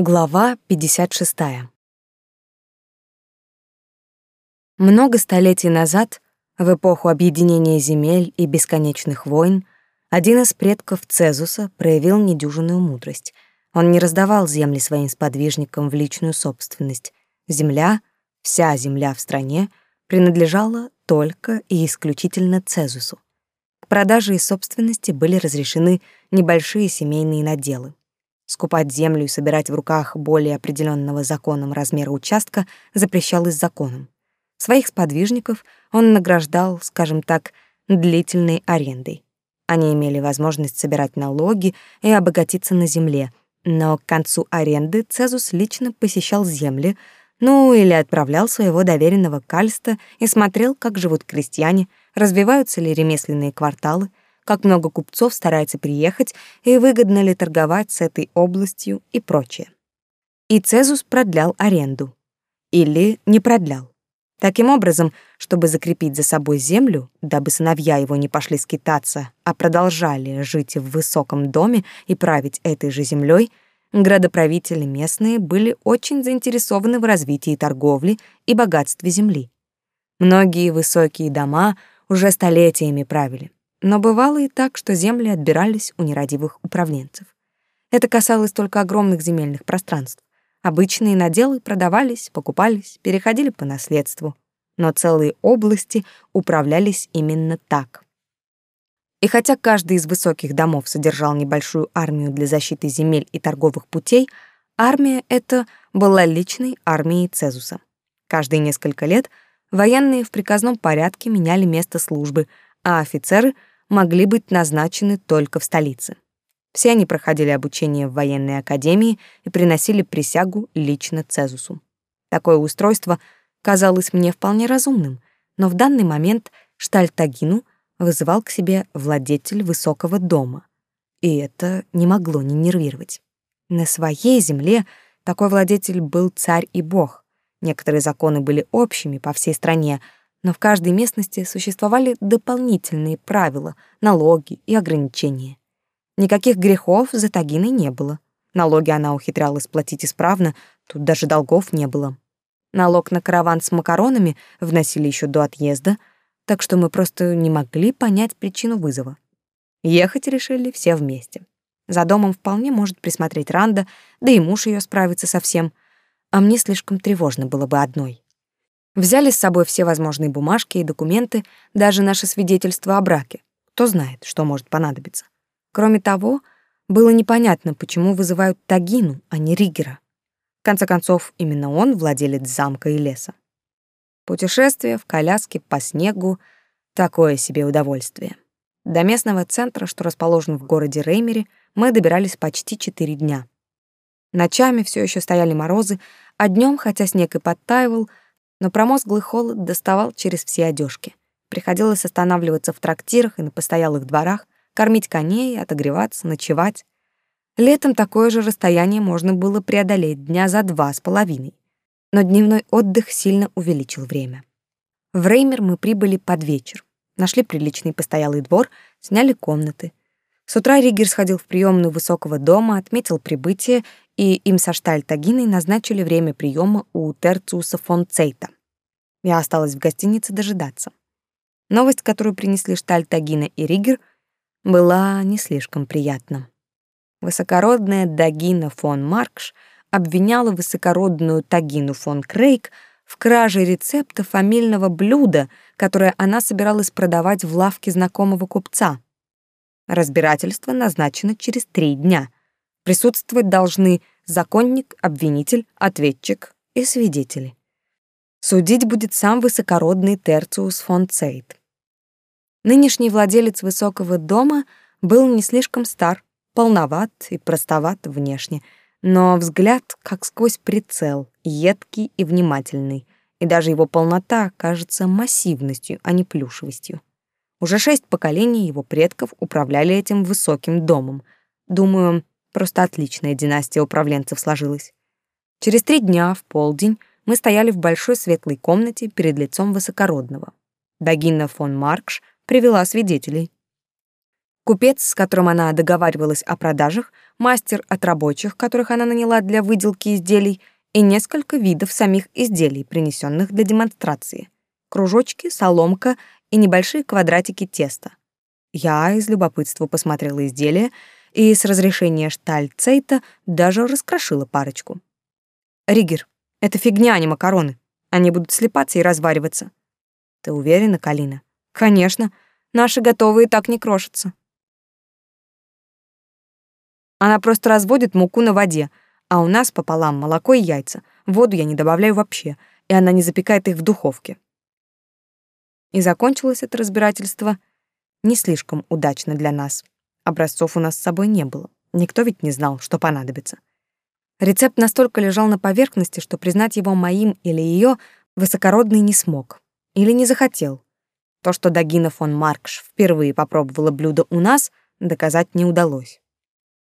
Глава 56. Много столетий назад, в эпоху объединения земель и бесконечных войн, один из предков Цезуса проявил недюжинную мудрость. Он не раздавал земли своим сподвижникам в личную собственность. Земля, вся земля в стране, принадлежала только и исключительно Цезусу. К продаже и собственности были разрешены небольшие семейные наделы. Скупать землю и собирать в руках более определенного законом размера участка запрещалось законом. Своих сподвижников он награждал, скажем так, длительной арендой. Они имели возможность собирать налоги и обогатиться на земле, но к концу аренды Цезус лично посещал земли, ну или отправлял своего доверенного кальста и смотрел, как живут крестьяне, развиваются ли ремесленные кварталы, как много купцов старается приехать и выгодно ли торговать с этой областью и прочее. И Цезус продлял аренду. Или не продлял. Таким образом, чтобы закрепить за собой землю, дабы сыновья его не пошли скитаться, а продолжали жить в высоком доме и править этой же землей, градоправители местные были очень заинтересованы в развитии торговли и богатстве земли. Многие высокие дома уже столетиями правили. Но бывало и так, что земли отбирались у нерадивых управленцев. Это касалось только огромных земельных пространств. Обычные наделы продавались, покупались, переходили по наследству. Но целые области управлялись именно так. И хотя каждый из высоких домов содержал небольшую армию для защиты земель и торговых путей, армия эта была личной армией Цезуса. Каждые несколько лет военные в приказном порядке меняли место службы, а офицеры — могли быть назначены только в столице. Все они проходили обучение в военной академии и приносили присягу лично Цезусу. Такое устройство казалось мне вполне разумным, но в данный момент Штальтагину вызывал к себе владетель высокого дома, и это не могло не нервировать. На своей земле такой владетель был царь и бог. Некоторые законы были общими по всей стране, но в каждой местности существовали дополнительные правила, налоги и ограничения. Никаких грехов за Тагиной не было. Налоги она ухитрялась платить исправно, тут даже долгов не было. Налог на караван с макаронами вносили еще до отъезда, так что мы просто не могли понять причину вызова. Ехать решили все вместе. За домом вполне может присмотреть Ранда, да и муж ее справится со всем, а мне слишком тревожно было бы одной. Взяли с собой все возможные бумажки и документы, даже наше свидетельство о браке. Кто знает, что может понадобиться. Кроме того, было непонятно, почему вызывают Тагину, а не Ригера. В конце концов, именно он владелец замка и леса. Путешествие в коляске по снегу — такое себе удовольствие. До местного центра, что расположен в городе Реймере, мы добирались почти четыре дня. Ночами все еще стояли морозы, а днем, хотя снег и подтаивал, но промозглый холод доставал через все одежки. Приходилось останавливаться в трактирах и на постоялых дворах, кормить коней, отогреваться, ночевать. Летом такое же расстояние можно было преодолеть дня за два с половиной. Но дневной отдых сильно увеличил время. В Реймер мы прибыли под вечер. Нашли приличный постоялый двор, сняли комнаты. С утра Ригер сходил в приемную высокого дома, отметил прибытие и им со Штальтагиной назначили время приема у Терциуса фон Цейта. Я осталась в гостинице дожидаться. Новость, которую принесли Штальтагина и Ригер, была не слишком приятна. Высокородная Дагина фон Маркш обвиняла высокородную Тагину фон Крейг в краже рецепта фамильного блюда, которое она собиралась продавать в лавке знакомого купца. Разбирательство назначено через три дня — Присутствовать должны законник, обвинитель, ответчик и свидетели. Судить будет сам высокородный Терциус фон Цейт. Нынешний владелец высокого дома был не слишком стар, полноват и простоват внешне, но взгляд как сквозь прицел, едкий и внимательный, и даже его полнота кажется массивностью, а не плюшевостью. Уже шесть поколений его предков управляли этим высоким домом. Думаю, Просто отличная династия управленцев сложилась. Через три дня, в полдень, мы стояли в большой светлой комнате перед лицом высокородного. Дагина фон Маркш привела свидетелей. Купец, с которым она договаривалась о продажах, мастер от рабочих, которых она наняла для выделки изделий, и несколько видов самих изделий, принесенных для демонстрации. Кружочки, соломка и небольшие квадратики теста. Я из любопытства посмотрела изделия и с разрешения штальцейта даже раскрошила парочку. «Ригер, это фигня, а не макароны. Они будут слипаться и развариваться». «Ты уверена, Калина?» «Конечно. Наши готовые так не крошатся». Она просто разводит муку на воде, а у нас пополам молоко и яйца. Воду я не добавляю вообще, и она не запекает их в духовке. И закончилось это разбирательство не слишком удачно для нас. Образцов у нас с собой не было. Никто ведь не знал, что понадобится. Рецепт настолько лежал на поверхности, что признать его моим или ее высокородный не смог. Или не захотел. То, что Дагина фон Маркш впервые попробовала блюдо у нас, доказать не удалось.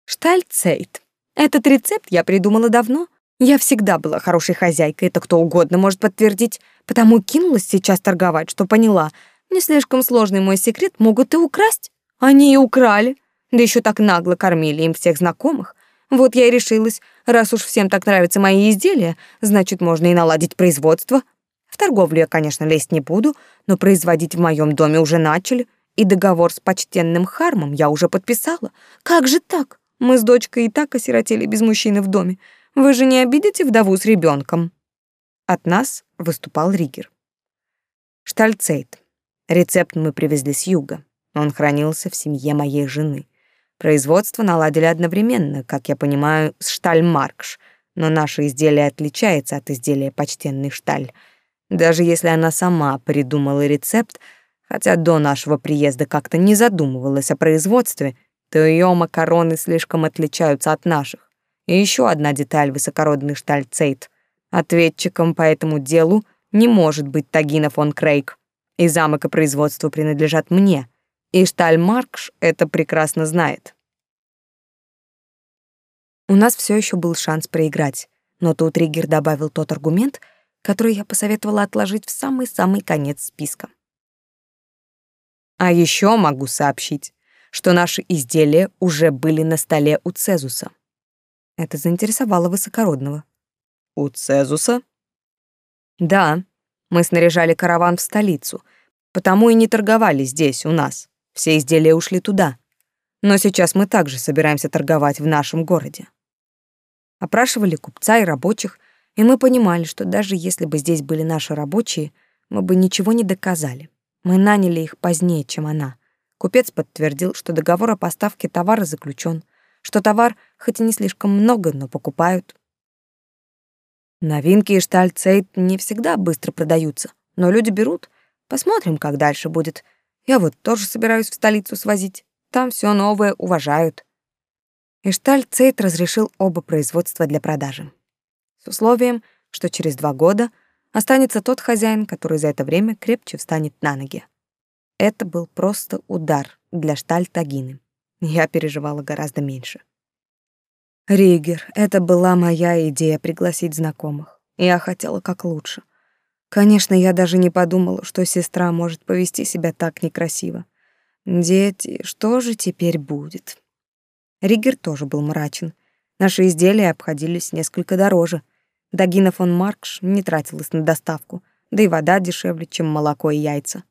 Штальцейт. Этот рецепт я придумала давно. Я всегда была хорошей хозяйкой, это кто угодно может подтвердить, потому кинулась сейчас торговать, что поняла, не слишком сложный мой секрет могут и украсть. Они и украли, да еще так нагло кормили им всех знакомых. Вот я и решилась, раз уж всем так нравятся мои изделия, значит, можно и наладить производство. В торговлю я, конечно, лезть не буду, но производить в моем доме уже начали, и договор с почтенным Хармом я уже подписала. Как же так? Мы с дочкой и так осиротели без мужчины в доме. Вы же не обидите вдову с ребенком? От нас выступал Ригер. Штальцейт. Рецепт мы привезли с юга. Он хранился в семье моей жены. Производство наладили одновременно, как я понимаю, с Штальмаркш, но наше изделие отличается от изделия почтенный Шталь. Даже если она сама придумала рецепт, хотя до нашего приезда как-то не задумывалась о производстве, то ее макароны слишком отличаются от наших. И еще одна деталь высокородный штальцейт. Ответчиком по этому делу не может быть Тагина фон Крейг, и замок и производство принадлежат мне, и Штальмаркш это прекрасно знает. У нас все еще был шанс проиграть, но тут Ригер добавил тот аргумент, который я посоветовала отложить в самый-самый конец списка. А еще могу сообщить, что наши изделия уже были на столе у Цезуса. Это заинтересовало высокородного. У Цезуса? Да, мы снаряжали караван в столицу, потому и не торговали здесь, у нас. Все изделия ушли туда. Но сейчас мы также собираемся торговать в нашем городе. Опрашивали купца и рабочих, и мы понимали, что даже если бы здесь были наши рабочие, мы бы ничего не доказали. Мы наняли их позднее, чем она. Купец подтвердил, что договор о поставке товара заключен, что товар хоть и не слишком много, но покупают. Новинки и штальцейт не всегда быстро продаются, но люди берут. Посмотрим, как дальше будет. Я вот тоже собираюсь в столицу свозить. Там все новое уважают. И штальцейт разрешил оба производства для продажи. С условием, что через два года останется тот хозяин, который за это время крепче встанет на ноги. Это был просто удар для Штальтагины. Я переживала гораздо меньше. Ригер, это была моя идея пригласить знакомых. Я хотела как лучше. Конечно, я даже не подумала, что сестра может повести себя так некрасиво. Дети, что же теперь будет? Ригер тоже был мрачен. Наши изделия обходились несколько дороже. Дагина фон Маркш не тратилась на доставку, да и вода дешевле, чем молоко и яйца.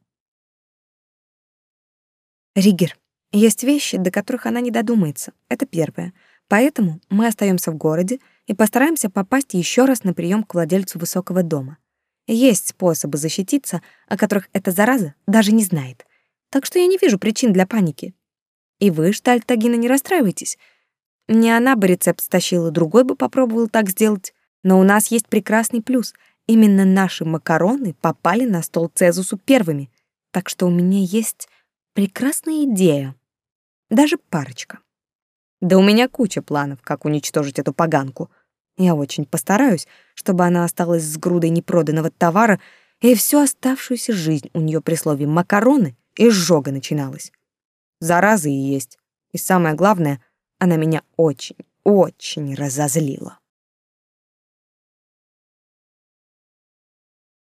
Ригер, есть вещи, до которых она не додумается. Это первое. Поэтому мы остаемся в городе и постараемся попасть еще раз на прием к владельцу высокого дома. Есть способы защититься, о которых эта зараза даже не знает. Так что я не вижу причин для паники. И вы, Штальтагина, не расстраивайтесь. Не она бы рецепт стащила, другой бы попробовал так сделать. Но у нас есть прекрасный плюс. Именно наши макароны попали на стол Цезусу первыми. Так что у меня есть Прекрасная идея. Даже парочка. Да у меня куча планов, как уничтожить эту поганку. Я очень постараюсь, чтобы она осталась с грудой непроданного товара, и всю оставшуюся жизнь у нее при слове «макароны» изжога начиналась. Заразы и есть. И самое главное, она меня очень, очень разозлила.